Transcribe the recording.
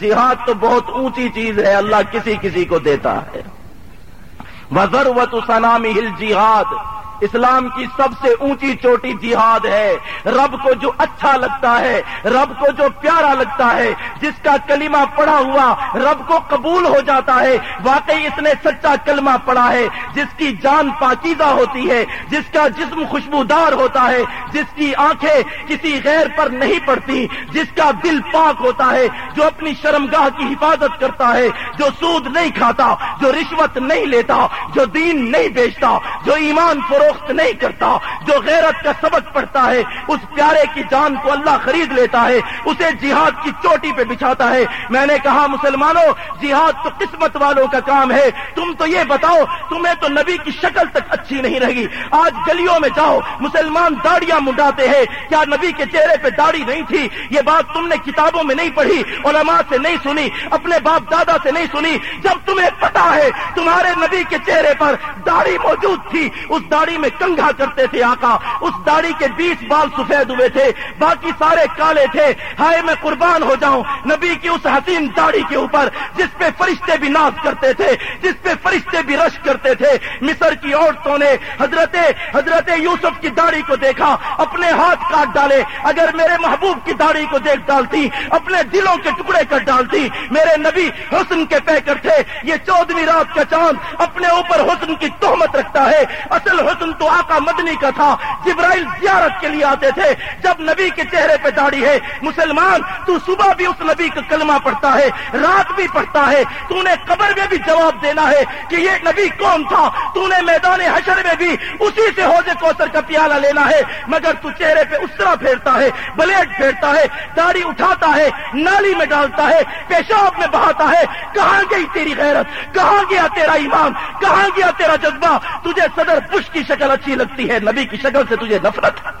جہاد تو بہت اونچی چیز ہے، اللہ کسی کسی کو دیتا ہے۔ وزر و تو سنامی ہل جہاد اسلام کی سب سے اونچی چوٹی جہاد ہے۔ رب کو جو اچھا لگتا ہے، رب کو جو پیارا لگتا ہے، جس کا کلمہ پڑا ہوا رب کو قبول ہو جاتا ہے۔ واقعی اس نے سچا کلمہ پڑا ہے، جس کی جان پاکیزہ ہوتی ہے، جس کا جسم خوشبودار ہوتا ہے، جس کی آنکھیں کسی غیر پر نہیں پڑتی، جس کا دل پاک ہوتا ہے، جو اپنی شرمگاہ کی حفاظت کرتا ہے، جو سود نہیں کھاتا، جو رشوت نہیں لیتا، جو دین نہیں بیچتا، جو ایمان فروخت فروخت نہیں کرتا، جو غیرت کا سبق پڑھتا ہے، اس پیارے کی جان کو اللہ خرید لیتا ہے، اسے جہاد کی چوٹی پہ بچھاتا ہے۔ میں نے کہا، مسلمانوں، جہاد تو قسمت والوں کا کام ہے۔ تم تو یہ بتاؤ، تمہیں تو نبی کی شکل تک اچھی نہیں رہی۔ آج گلیوں میں جاؤ، مسلمان داڑیاں منڈاتے ہیں۔ کیا نبی کے چہرے پہ داڑھی نہیں تھی؟ یہ بات تم نے کتابوں میں نہیں پڑھی، علماء سے نہیں سنی، اپنے باپ دادا سے نہیں سنی۔ جب تمہیں پتا ہے، تمہارے نبی کے چہرے پر داڑھی موجود تھی، اس داڑھی میں کنگھا کرتے تھے آقا۔ اس داڑھی کے بیس بال سفید ہوئے تھے، باقی سارے کالے تھے۔ ہائے، میں قربان ہو جاؤں نبی کی اس حسین داڑھی کے اوپر، جس پہ فرشتے بھی ناز کرتے تھے، جس پہ فرشتے بھی رش کرتے تھے۔ مصر کی عورتوں نے حضرت حضرت یوسف کی داڑھی کو دیکھا، اپنے ہاتھ کاٹ ڈالے۔ اگر میرے محبوب کی داڑھی کو دیکھ ڈالتی، اپنے دلوں کے ٹکڑے کر ڈالتی، میرے نبی حسن کے پیکر تھے۔ یہ چودہویں رات کا چاند اپنے اوپر حسن کی تہمت رکھتا ہے۔ اصل حسن تو آقا مدنی کا تھا، جبرائیل زیارت کے لیے آتے تھے۔ جب نبی کے چہرے پہ داڑھی ہے، مسلمان، تو صبح بھی اس نبی کا کلمہ پڑھتا ہے، رات بھی پڑھتا ہے۔ تو نے قبر میں بھی جواب دینا ہے کہ یہ نبی کون تھا؟ تو نے میدان حشر میں بھی اسی سے حوض کوثر کا پیالہ لینا ہے۔ مگر تو چہرے پہ اس طرح پھیرتا ہے، بلیڈ پھیرتا ہے، داڑھی اٹھاتا ہے، نالی میں ڈالتا ہے، پیشاب میں بہاتا ہے۔ کہاں گئی تیری غیرت؟ کہاں گیا تیرا ایمان؟ کہاں گیا تیرا جذبہ؟ تجھے صدر پش کی شکل اچھی لگتی ہے نبی کی شکل سے تجھے نفرت۔ ہے